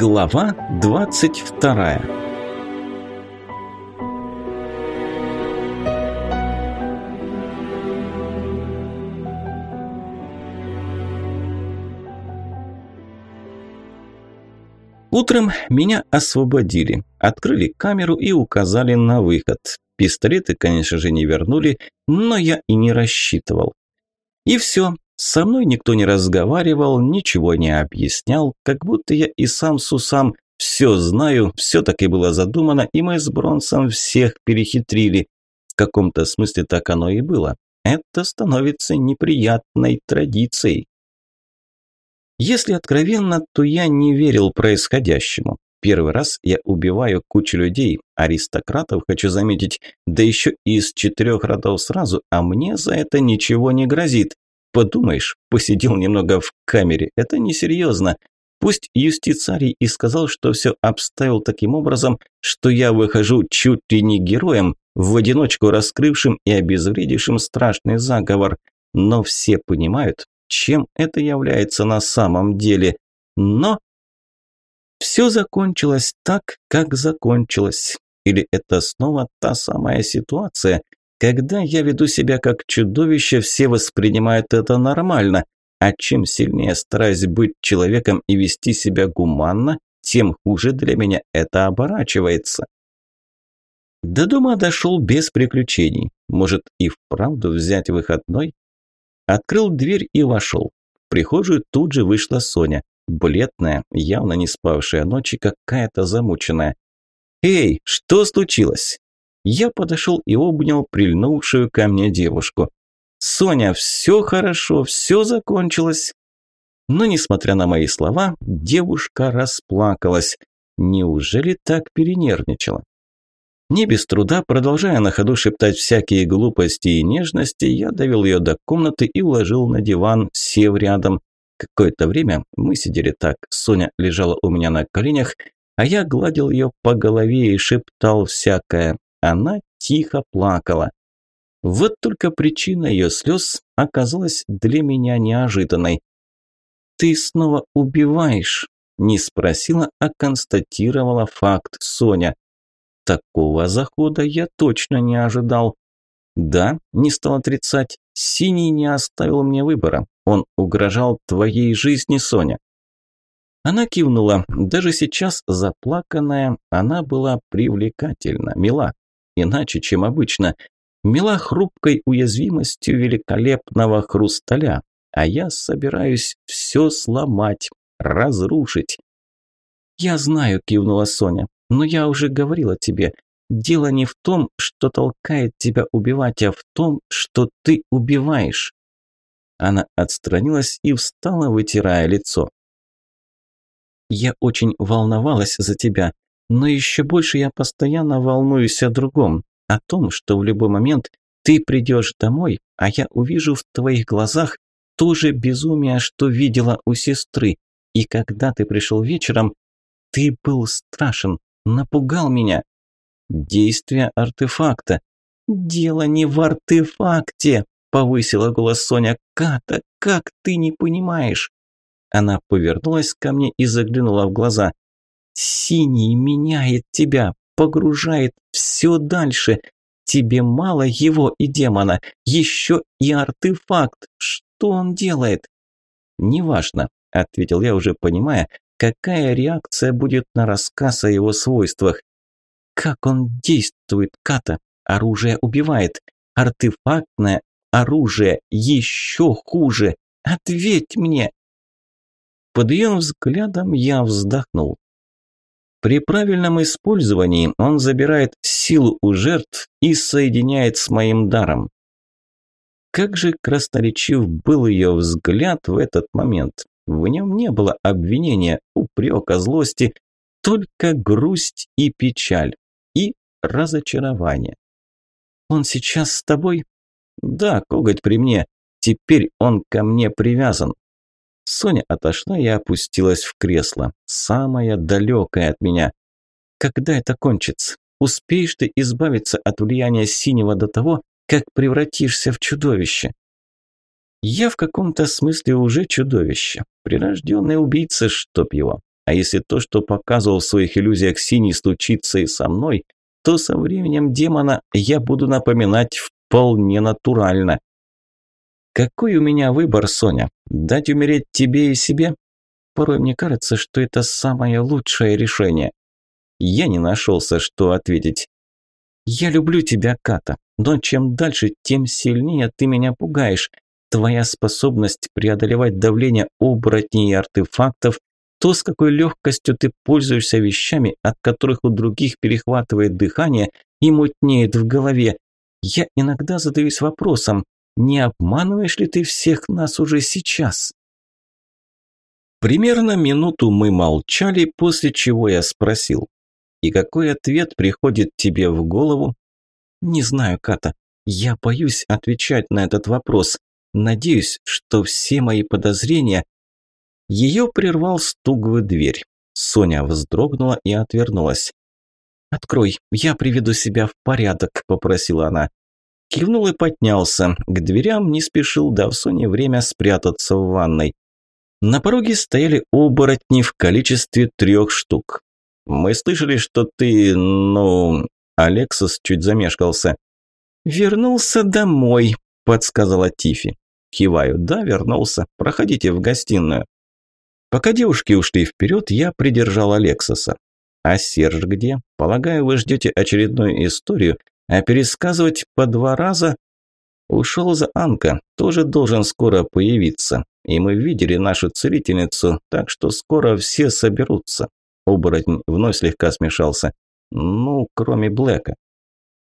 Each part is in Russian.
Глава 22 Утром меня освободили, открыли камеру и указали на выход. Пистолеты, конечно же, не вернули, но я и не рассчитывал. И все, со мной никто не разговаривал, ничего не объяснял, как будто я и сам с усам все знаю, все так и было задумано, и мы с Бронсом всех перехитрили. В каком-то смысле так оно и было. Это становится неприятной традицией. Если откровенно, то я не верил происходящему. Первый раз я убиваю кучу людей, аристократов, хочу заметить, да еще из четырех родов сразу, а мне за это ничего не грозит. Подумаешь, посидел немного в камере, это несерьезно. Пусть юстицарий и сказал, что все обставил таким образом, что я выхожу чуть ли не героем, в одиночку раскрывшим и обезвредившим страшный заговор. Но все понимают, чем это является на самом деле. Но все закончилось так, как закончилось. Или это снова та самая ситуация, когда я веду себя как чудовище, все воспринимают это нормально, а чем сильнее стараюсь быть человеком и вести себя гуманно, тем хуже для меня это оборачивается. До дома дошел без приключений. Может и вправду взять выходной? Открыл дверь и вошел. В прихожую тут же вышла Соня. Бледная, явно не спавшая ночи, какая-то замученная. «Эй, что случилось?» Я подошел и обнял прильнувшую ко мне девушку. «Соня, все хорошо, все закончилось». Но, несмотря на мои слова, девушка расплакалась. Неужели так перенервничала? Не без труда, продолжая на ходу шептать всякие глупости и нежности, я довел ее до комнаты и уложил на диван, сев рядом. Какое-то время мы сидели так, Соня лежала у меня на коленях, а я гладил ее по голове и шептал всякое. Она тихо плакала. Вот только причина ее слез оказалась для меня неожиданной. «Ты снова убиваешь?» – не спросила, а констатировала факт Соня. Такого захода я точно не ожидал. Да, не стал отрицать, Синий не оставил мне выбора. Он угрожал твоей жизни, Соня. Она кивнула. Даже сейчас заплаканная, она была привлекательна, мила иначе, чем обычно. Мила хрупкой уязвимостью великолепного хрусталя, а я собираюсь все сломать, разрушить. «Я знаю», – кивнула Соня, – «но я уже говорила тебе, дело не в том, что толкает тебя убивать, а в том, что ты убиваешь». Она отстранилась и встала, вытирая лицо. «Я очень волновалась за тебя. Но еще больше я постоянно волнуюсь о другом, о том, что в любой момент ты придешь домой, а я увижу в твоих глазах то же безумие, что видела у сестры. И когда ты пришел вечером, ты был страшен, напугал меня. Действие артефакта. Дело не в артефакте, повысила голос Соня. Ката, как ты не понимаешь? Она повернулась ко мне и заглянула в глаза. Синий меняет тебя, погружает все дальше. Тебе мало его и демона, еще и артефакт. Что он делает? Неважно, ответил я, уже понимая, какая реакция будет на рассказ о его свойствах. Как он действует, Ката? Оружие убивает. Артефактное оружие еще хуже. Ответь мне. Под ее взглядом я вздохнул. При правильном использовании он забирает силу у жертв и соединяет с моим даром. Как же красноречив был ее взгляд в этот момент. В нем не было обвинения, упрека, злости, только грусть и печаль, и разочарование. «Он сейчас с тобой?» «Да, коготь при мне. Теперь он ко мне привязан. Соня отошла и опустилась в кресло, самая далекая от меня. Когда это кончится? Успеешь ты избавиться от влияния синего до того, как превратишься в чудовище? Я в каком-то смысле уже чудовище, прирожденный убийца, чтоб его. А если то, что показывал в своих иллюзиях Синий, случится и со мной, то со временем демона я буду напоминать вполне натурально. Какой у меня выбор, Соня? Дать умереть тебе и себе? Порой мне кажется, что это самое лучшее решение. Я не нашелся, что ответить. Я люблю тебя, Ката, но чем дальше, тем сильнее ты меня пугаешь. Твоя способность преодолевать давление оборотней и артефактов, то, с какой легкостью ты пользуешься вещами, от которых у других перехватывает дыхание и мутнеет в голове. Я иногда задаюсь вопросом, не обманываешь ли ты всех нас уже сейчас? Примерно минуту мы молчали, после чего я спросил. И какой ответ приходит тебе в голову? Не знаю, Ката. Я боюсь отвечать на этот вопрос. Надеюсь, что все мои подозрения ее прервал стук в дверь. Соня вздрогнула и отвернулась. «Открой, я приведу себя в порядок», – попросила она. Кивнул и поднялся. К дверям не спешил, дав Соне время спрятаться в ванной. На пороге стояли оборотни в количестве трех штук. «Мы слышали, что ты, ну...» Алексос чуть замешкался. «Вернулся домой», – подсказала Тифи. Киваю, да, вернулся. Проходите в гостиную. Пока девушки ушли вперед, я придержал Алексоса. А Серж где? Полагаю, вы ждете очередную историю, а пересказывать по два раза... Ушел за Анка, тоже должен скоро появиться. И мы видели нашу целительницу, так что скоро все соберутся. Оборотень вновь слегка смешался. Ну, кроме Блэка.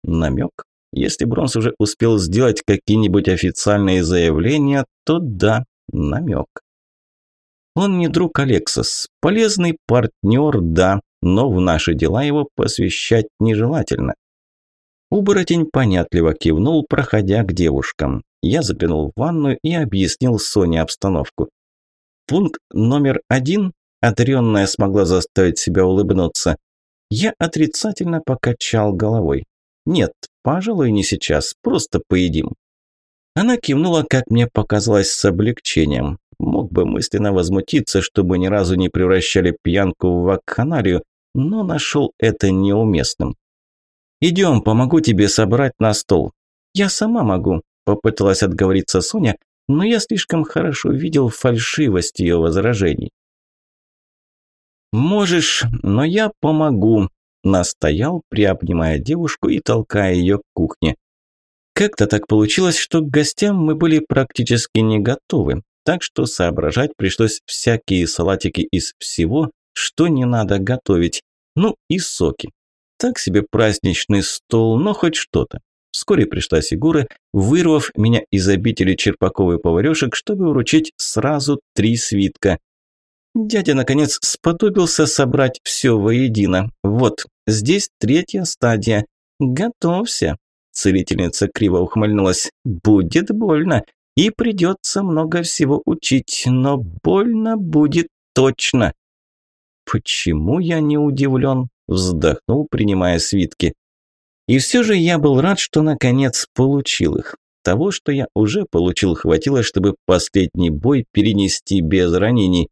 Намек? Если Бронс уже успел сделать какие-нибудь официальные заявления, то да, намек. Он не друг Алексос. Полезный партнер, да, но в наши дела его посвящать нежелательно. Оборотень понятливо кивнул, проходя к девушкам. Я заглянул в ванную и объяснил Соне обстановку. Пункт номер один. Одаренная смогла заставить себя улыбнуться. Я отрицательно покачал головой. Нет, пожалуй, не сейчас, просто поедим. Она кивнула, как мне показалось, с облегчением. Мог бы мысленно возмутиться, чтобы ни разу не превращали пьянку в вакханалию, но нашел это неуместным. «Идем, помогу тебе собрать на стол». «Я сама могу», – попыталась отговориться Соня, но я слишком хорошо видел фальшивость ее возражений. «Можешь, но я помогу», – настоял, приобнимая девушку и толкая ее к кухне. Как-то так получилось, что к гостям мы были практически не готовы, так что соображать пришлось всякие салатики из всего, что не надо готовить. Ну и соки. Так себе праздничный стол, но хоть что-то. Вскоре пришла Сигура, вырвав меня из обители черпаковых поварешек, чтобы вручить сразу три свитка. Дядя, наконец, сподобился собрать все воедино. Вот, здесь третья стадия. Готовься. Целительница криво ухмыльнулась. Будет больно. И придется много всего учить, но больно будет точно. Почему я не удивлен? Вздохнул, принимая свитки. И все же я был рад, что наконец получил их. Того, что я уже получил, хватило, чтобы последний бой перенести без ранений.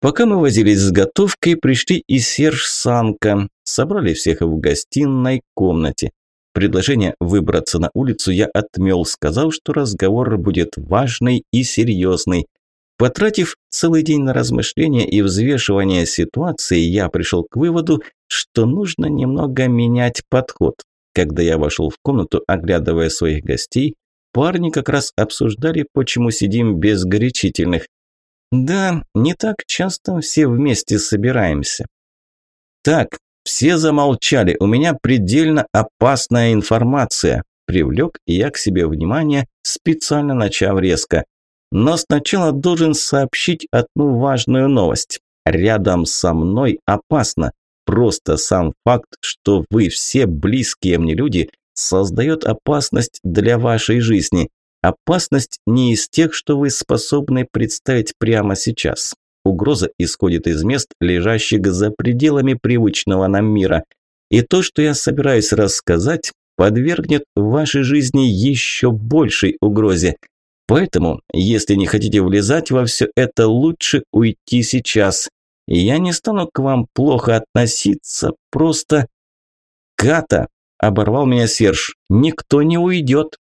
Пока мы возились с готовкой, пришли и Серж Санка. Собрали всех в гостиной комнате. Предложение выбраться на улицу я отмел, сказав, что разговор будет важный и серьезный. Потратив целый день на размышления и взвешивание ситуации, я пришел к выводу, что нужно немного менять подход. Когда я вошел в комнату, оглядывая своих гостей, парни как раз обсуждали, почему сидим без горячительных. Да, не так часто все вместе собираемся. Так, все замолчали, у меня предельно опасная информация. Привлек я к себе внимание, специально начав резко. Но сначала должен сообщить одну важную новость. Рядом со мной опасно. Просто сам факт, что вы все близкие мне люди, создает опасность для вашей жизни. Опасность не из тех, что вы способны представить прямо сейчас. Угроза исходит из мест, лежащих за пределами привычного нам мира. И то, что я собираюсь рассказать, подвергнет вашей жизни еще большей угрозе. Поэтому, если не хотите влезать во все это, лучше уйти сейчас. я не стану к вам плохо относиться, просто... Ката, оборвал меня Серж, никто не уйдет.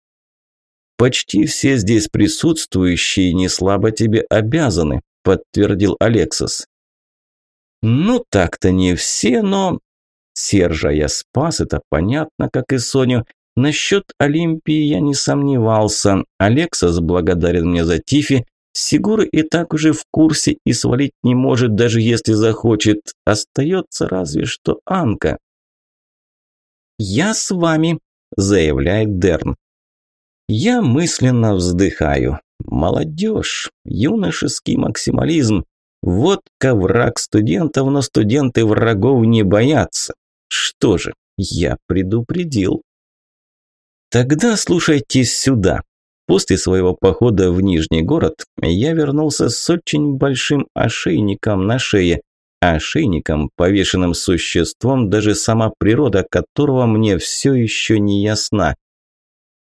Почти все здесь присутствующие не слабо тебе обязаны, подтвердил Алексос. Ну, так-то не все, но... Сержа я спас, это понятно, как и Соню. Насчет Олимпии я не сомневался. Алексос благодарен мне за Тифи. Сигура и так уже в курсе и свалить не может, даже если захочет. Остается разве что Анка. «Я с вами», – заявляет Дерн. Я мысленно вздыхаю. Молодежь, юношеский максимализм. Водка – враг студентов, но студенты врагов не боятся. Что же, я предупредил. Тогда слушайте сюда. После своего похода в Нижний город я вернулся с очень большим ошейником на шее. Ошейником, повешенным существом, даже сама природа которого мне все еще не ясна.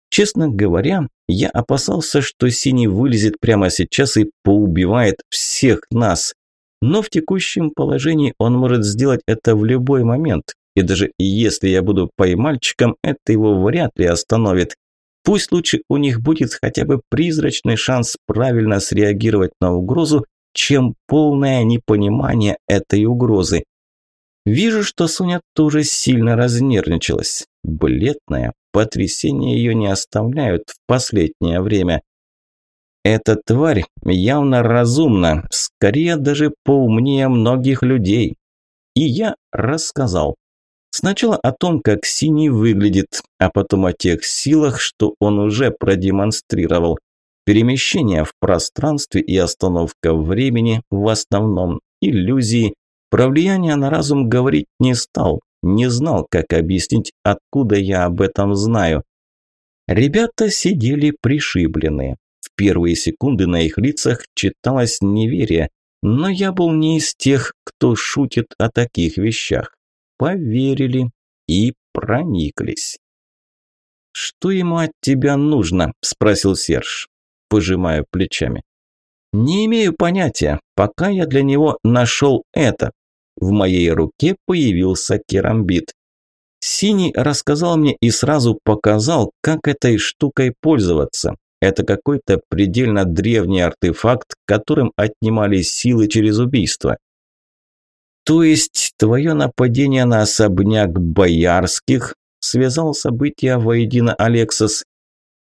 Честно говоря, я опасался, что Синий вылезет прямо сейчас и поубивает всех нас. Но в текущем положении он может сделать это в любой момент. И даже если я буду поймальчиком, это его вряд ли остановит. Пусть лучше у них будет хотя бы призрачный шанс правильно среагировать на угрозу, чем полное непонимание этой угрозы. Вижу, что Соня тоже сильно разнервничалась. Бледная, потрясения ее не оставляют в последнее время. Эта тварь явно разумна, скорее даже поумнее многих людей. И я рассказал. Сначала о том, как Синий выглядит, а потом о тех силах, что он уже продемонстрировал. Перемещение в пространстве и остановка времени в основном, иллюзии. Про влияние на разум говорить не стал, не знал, как объяснить, откуда я об этом знаю. Ребята сидели пришибленные. В первые секунды на их лицах читалось неверие, но я был не из тех, кто шутит о таких вещах. Поверили и прониклись. «Что ему от тебя нужно?» – спросил Серж. Пожимаю плечами. «Не имею понятия, пока я для него нашел это. В моей руке появился керамбит. Синий рассказал мне и сразу показал, как этой штукой пользоваться. Это какой-то предельно древний артефакт, которым отнимали силы через убийство. То есть твое нападение на особняк Боярских связал события воедино Алексос?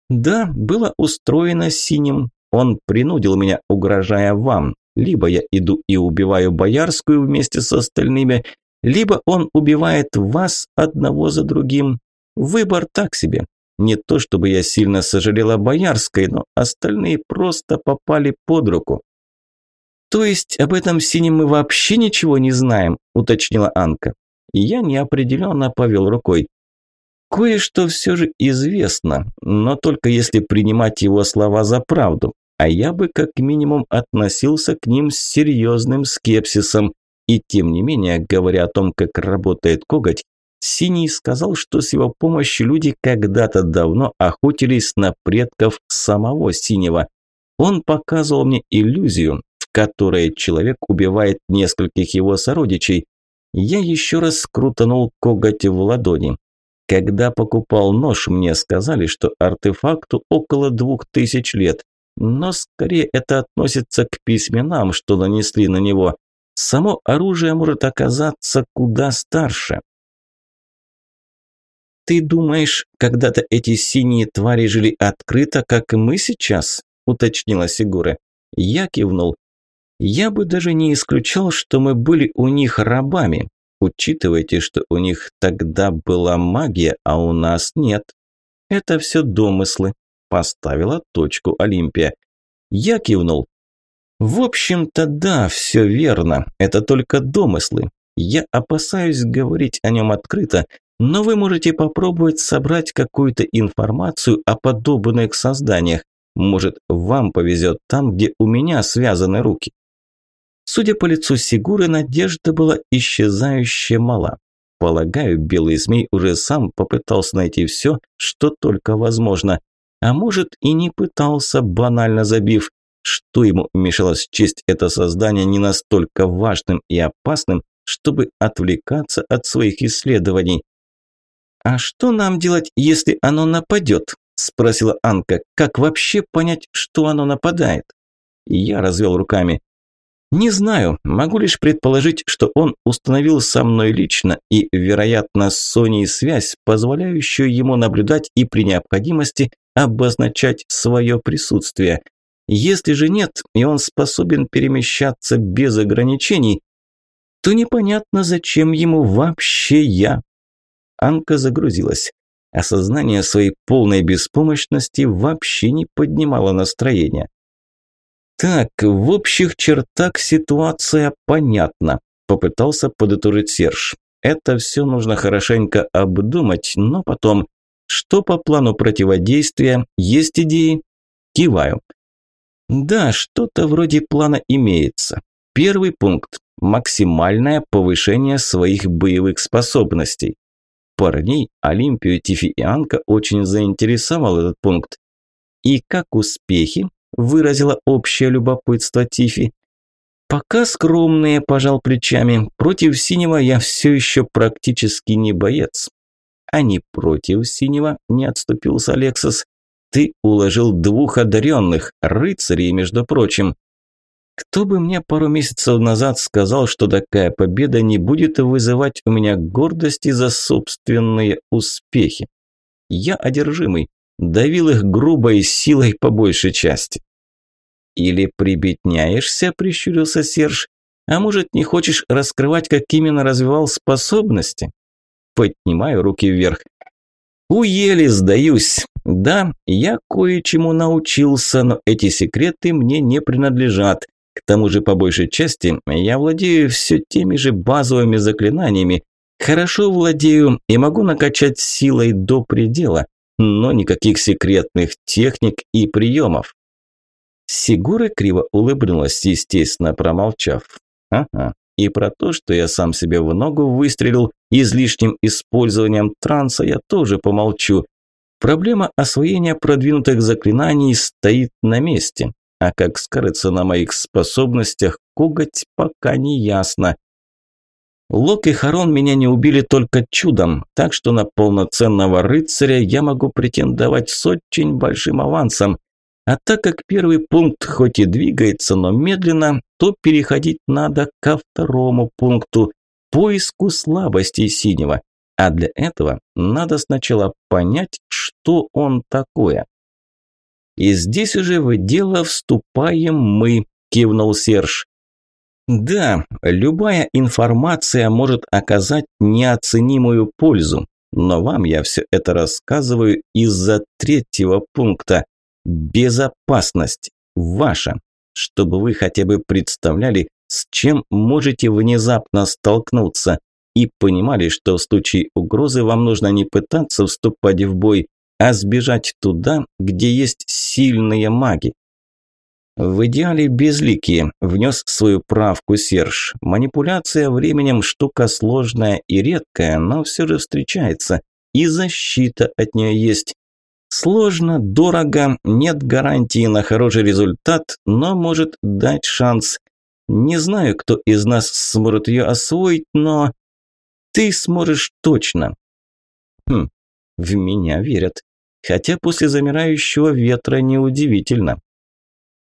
Да, было устроено синим. Он принудил меня, угрожая вам. Либо я иду и убиваю Боярскую вместе с остальными, либо он убивает вас одного за другим. Выбор так себе. Не то чтобы я сильно сожалела Боярской, но остальные просто попали под руку. То есть об этом синем мы вообще ничего не знаем, уточнила Анка. Я неопределенно повел рукой. Кое-что все же известно, но только если принимать его слова за правду а я бы как минимум относился к ним с серьезным скепсисом. И тем не менее, говоря о том, как работает коготь, Синий сказал, что с его помощью люди когда-то давно охотились на предков самого Синего. Он показывал мне иллюзию, в которой человек убивает нескольких его сородичей. Я еще раз крутанул коготь в ладони. Когда покупал нож, мне сказали, что артефакту около двух тысяч лет но скорее это относится к письменам, что нанесли на него. Само оружие может оказаться куда старше. «Ты думаешь, когда-то эти синие твари жили открыто, как мы сейчас?» – уточнила Сигура. Я кивнул. «Я бы даже не исключал, что мы были у них рабами. Учитывайте, что у них тогда была магия, а у нас нет. Это все домыслы, Поставила точку Олимпия. Я кивнул. В общем-то, да, все верно. Это только домыслы. Я опасаюсь говорить о нем открыто, но вы можете попробовать собрать какую-то информацию о подобных созданиях. Может, вам повезет там, где у меня связаны руки. Судя по лицу Сигуры, надежда была исчезающе мала. Полагаю, белый змей уже сам попытался найти все, что только возможно. А может и не пытался, банально забив. что ему мешало счесть это создание не настолько важным и опасным, чтобы отвлекаться от своих исследований. «А что нам делать, если оно нападет?» – спросила Анка. «Как вообще понять, что оно нападает?» Я развел руками. Не знаю, могу лишь предположить, что он установил со мной лично и, вероятно, с Соней связь, позволяющую ему наблюдать и при необходимости обозначать свое присутствие. Если же нет, и он способен перемещаться без ограничений, то непонятно, зачем ему вообще я. Анка загрузилась. Осознание своей полной беспомощности вообще не поднимало настроение. «Так, в общих чертах ситуация понятна», – попытался подытожить Серж. «Это все нужно хорошенько обдумать, но потом. Что по плану противодействия? Есть идеи?» Киваю. «Да, что-то вроде плана имеется. Первый пункт – максимальное повышение своих боевых способностей. Парней, Олимпию, Тифи и Анка очень заинтересовал этот пункт. И как успехи? Выразила общее любопытство Тифи. Пока скромные, пожал плечами. Против синего я все еще практически не боец. А не против синего, не отступился Алексас. Ты уложил двух одаренных, рыцарей, между прочим. Кто бы мне пару месяцев назад сказал, что такая победа не будет вызывать у меня гордости за собственные успехи? Я одержимый, давил их грубой силой по большей части. «Или прибедняешься?» – прищурился Серж. «А может, не хочешь раскрывать, как именно развивал способности?» Поднимаю руки вверх. «Уели, сдаюсь. Да, я кое-чему научился, но эти секреты мне не принадлежат. К тому же, по большей части, я владею все теми же базовыми заклинаниями. Хорошо владею и могу накачать силой до предела, но никаких секретных техник и приемов. Сигура криво улыбнулась, естественно, промолчав. Ага, и про то, что я сам себе в ногу выстрелил излишним использованием транса, я тоже помолчу. Проблема освоения продвинутых заклинаний стоит на месте, а как скрыться на моих способностях коготь пока не ясно. Лок и Харон меня не убили только чудом, так что на полноценного рыцаря я могу претендовать с очень большим авансом. А так как первый пункт хоть и двигается, но медленно, то переходить надо ко второму пункту – поиску слабостей синего. А для этого надо сначала понять, что он такое. «И здесь уже в дело вступаем мы», – кивнул Серж. Да, любая информация может оказать неоценимую пользу, но вам я все это рассказываю из-за третьего пункта. Безопасность ваша, чтобы вы хотя бы представляли, с чем можете внезапно столкнуться и понимали, что в случае угрозы вам нужно не пытаться вступать в бой, а сбежать туда, где есть сильные маги. В идеале безликие, внес свою правку Серж. Манипуляция временем штука сложная и редкая, но все же встречается. И защита от нее есть. Сложно, дорого, нет гарантии на хороший результат, но может дать шанс. Не знаю, кто из нас сможет ее освоить, но ты сможешь точно. Хм, в меня верят. Хотя после замирающего ветра неудивительно.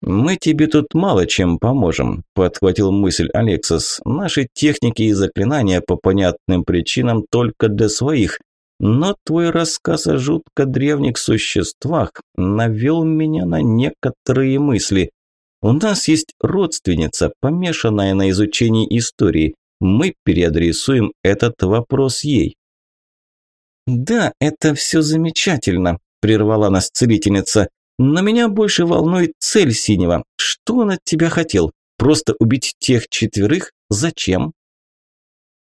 «Мы тебе тут мало чем поможем», – подхватил мысль Алексас. «Наши техники и заклинания по понятным причинам только для своих. Но твой рассказ о жутко древних существах навел меня на некоторые мысли. У нас есть родственница, помешанная на изучении истории. Мы переадресуем этот вопрос ей». «Да, это все замечательно», – прервала нас целительница. Но меня больше волнует цель Синего. Что он от тебя хотел? Просто убить тех четверых? Зачем?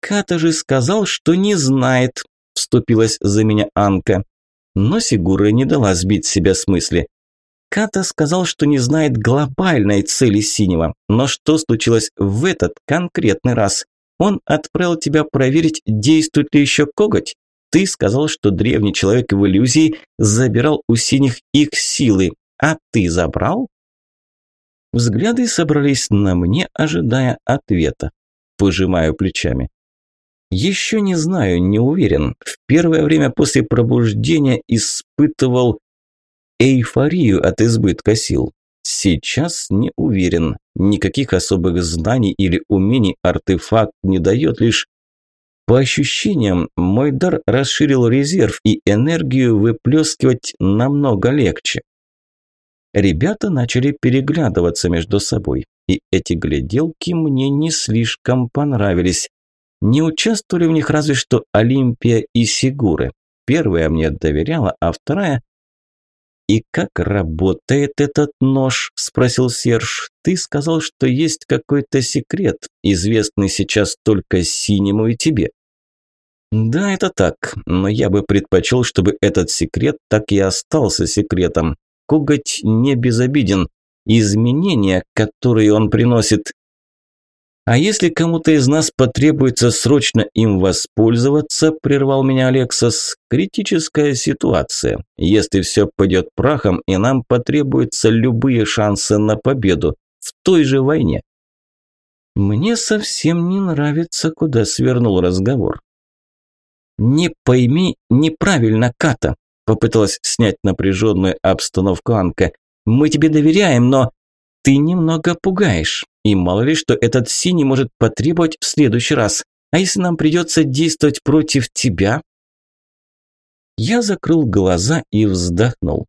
Ката же сказал, что не знает, вступилась за меня Анка. Но Сигура не дала сбить себя с мысли. Ката сказал, что не знает глобальной цели Синего. Но что случилось в этот конкретный раз? Он отправил тебя проверить, действует ли еще коготь? Ты сказал, что древний человек в иллюзии забирал у синих их силы, а ты забрал? Взгляды собрались на мне, ожидая ответа. Пожимаю плечами. Еще не знаю, не уверен. В первое время после пробуждения испытывал эйфорию от избытка сил. Сейчас не уверен. Никаких особых знаний или умений артефакт не дает, лишь по ощущениям, мой дар расширил резерв и энергию выплескивать намного легче. Ребята начали переглядываться между собой, и эти гляделки мне не слишком понравились. Не участвовали в них разве что Олимпия и Сигуры. Первая мне доверяла, а вторая... «И как работает этот нож?» – спросил Серж. «Ты сказал, что есть какой-то секрет, известный сейчас только Синему и тебе». «Да, это так, но я бы предпочел, чтобы этот секрет так и остался секретом. Коготь не безобиден. Изменения, которые он приносит, а если кому-то из нас потребуется срочно им воспользоваться, прервал меня Алексас, критическая ситуация. Если все пойдет прахом, и нам потребуются любые шансы на победу в той же войне. Мне совсем не нравится, куда свернул разговор. Не пойми неправильно, Ката, попыталась снять напряженную обстановку Анка. Мы тебе доверяем, но ты немного пугаешь. И мало ли, что этот синий может потребовать в следующий раз. А если нам придется действовать против тебя? Я закрыл глаза и вздохнул.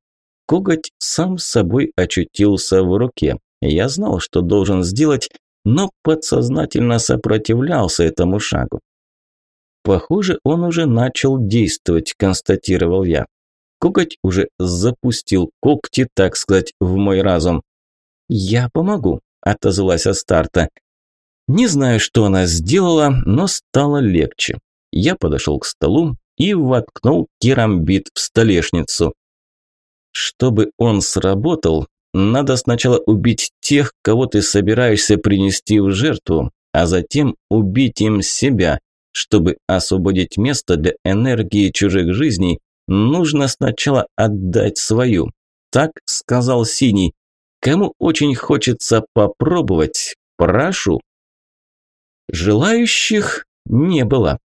Коготь сам собой очутился в руке. Я знал, что должен сделать, но подсознательно сопротивлялся этому шагу. Похоже, он уже начал действовать, констатировал я. Коготь уже запустил когти, так сказать, в мой разум. «Я помогу», – отозвалась Астарта. Не знаю, что она сделала, но стало легче. Я подошел к столу и воткнул керамбит в столешницу. Чтобы он сработал, надо сначала убить тех, кого ты собираешься принести в жертву, а затем убить им себя. Чтобы освободить место для энергии чужих жизней, нужно сначала отдать свою. Так сказал Синий. Кому очень хочется попробовать, прошу. Желающих не было.